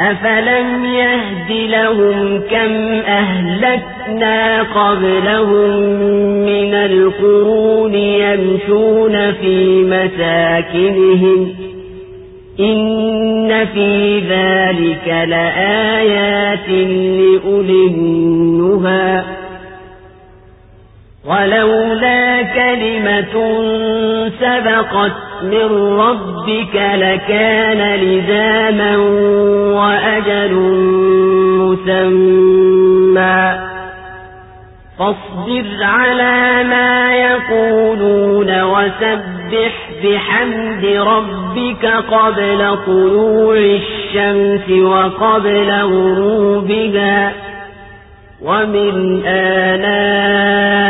أفلم يهد لهم كم أهلكنا قبلهم من القرون يمشون في مساكنهم إن في ذلك لآيات لأولي النهى ولولا كلمة سبقت من ربك لكان لزاما وأجل مسمى. فاصبر على ما يقولون وسبح بحمد ربك قبل طلوع الشمس وقبل غروبها. ومن آناء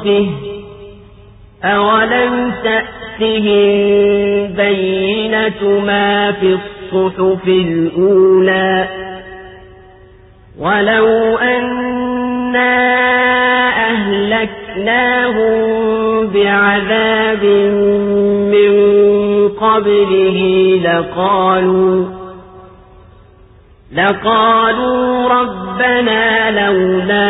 ربه أولم تأتهم بينة ما في الصحف الأولى ولو أنا أهلكناهم بعذاب من قبله لقالوا لقالوا ربنا لولا